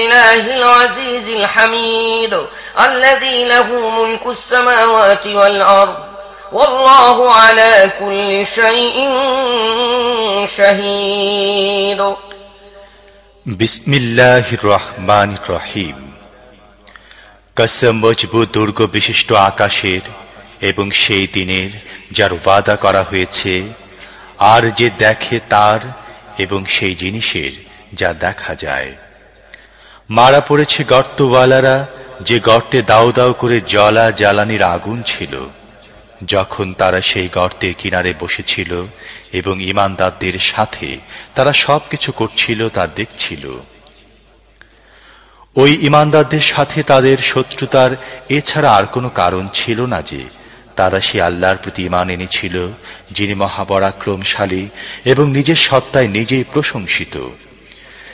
يؤمنوا بالله العزيز الحميد الذي له ملك السماوات والأرض والله على كل شيء شهيد বিসমিল্লাহ রহমান রহিম কসম মজবুত দুর্গ বিশিষ্ট আকাশের এবং সেই দিনের যার ওয়াদা করা হয়েছে আর যে দেখে তার এবং সেই জিনিসের যা দেখা যায় মারা পড়েছে গর্তওয়ালারা, যে গর্তে দাও দাও করে জলা জ্বালানির আগুন ছিল। যখন তারা সেই গর্তের কিনারে বসেছিল এবং ইমানদারদের সাথে তারা সবকিছু করছিল, তা দেখছিল। ওই ইমানদারদের সাথে তাদের শত্রুতার এছাড়া আর কোনো কারণ ছিল না যে, তারা সে আল্লাহর প্রতি ইমান এনেছিল, যিনি মহাপরাক্রমশালী এবং নিজের সত্তায় নিজেই প্রশংসিত।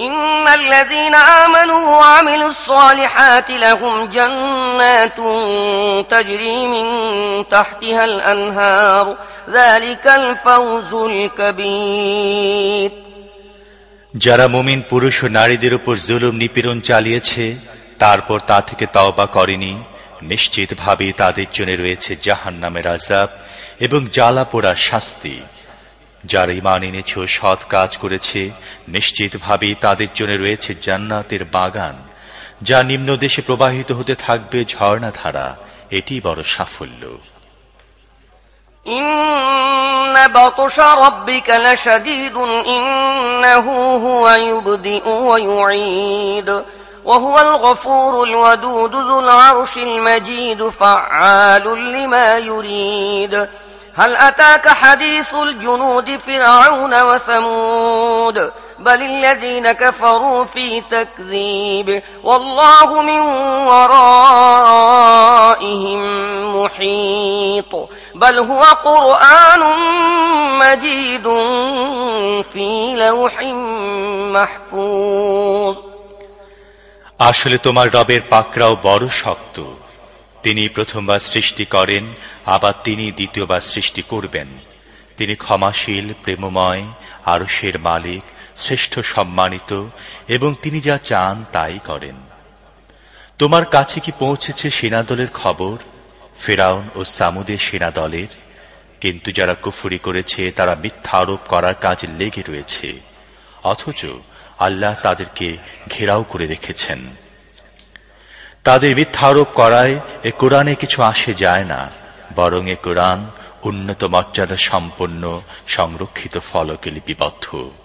إن الذين آمنوا وعملوا الصالحات لهم جنات تجري من تحتها الأنهار ذلك الفوز الكبير যারা মুমিন পুরুষ ও নারীদের উপর জুলুম নিপীড়ন চালিয়েছে তারপর তা থেকে তওবা করেনি নিশ্চিতভাবে তাদের জন্য রয়েছে জাহান নামের আজাব এবং জ্বালা পোড়ার শাস্তি যারা ইমান এনেছে ও সৎ কাজ করেছে নিশ্চিতভাবে তাদের জন্য রয়েছে জান্নাতের বাগান যা নিম্ন দেশে প্রবাহিত হতে থাকবে ঝর্ণা ধারা এটি বড় সাফল্য إن بطش ربك لشديد إنه هو يبدئ ويعيد وهو الغفور الودود ذو العرش المجيد فعال لما يريد هل أتاك حديث الجنود فرعون وثمود بل الذين كفروا في تكذيب والله من ورائهم محيط بل هو قرآن مجيد في لوح محفوظ আসলে তোমার রবের পাকরাও বড় শক্ত তিনি প্রথমবার সৃষ্টি করেন, আবার তিনি দ্বিতীয়বার সৃষ্টি করবেন। তিনি ক্ষমাশীল, প্রেমময় আরসের মালিক, শ্রেষ্ঠ সম্মানিত, এবং তিনি যা চান তাই করেন। তোমার কাছে কি পৌঁছেছে সেনাদলের খবর? ফেরাউন ও সামুদের সেনাদলের? কিন্তু যারা কুফুরি করেছে, তারা মিথ্যা আরোপ করার কাজে লেগে রয়েছে। অথচ আল্লাহ তাদেরকে ঘেরাও করে রেখেছেন। তাদের মিথ্যা আরোপ করায় এ কোরআনে কিছু আসে যায় না, বরং এ কোরআন উন্নত মর্যাদা সম্পন্ন সংরক্ষিত ফলকে লিপিবদ্ধ।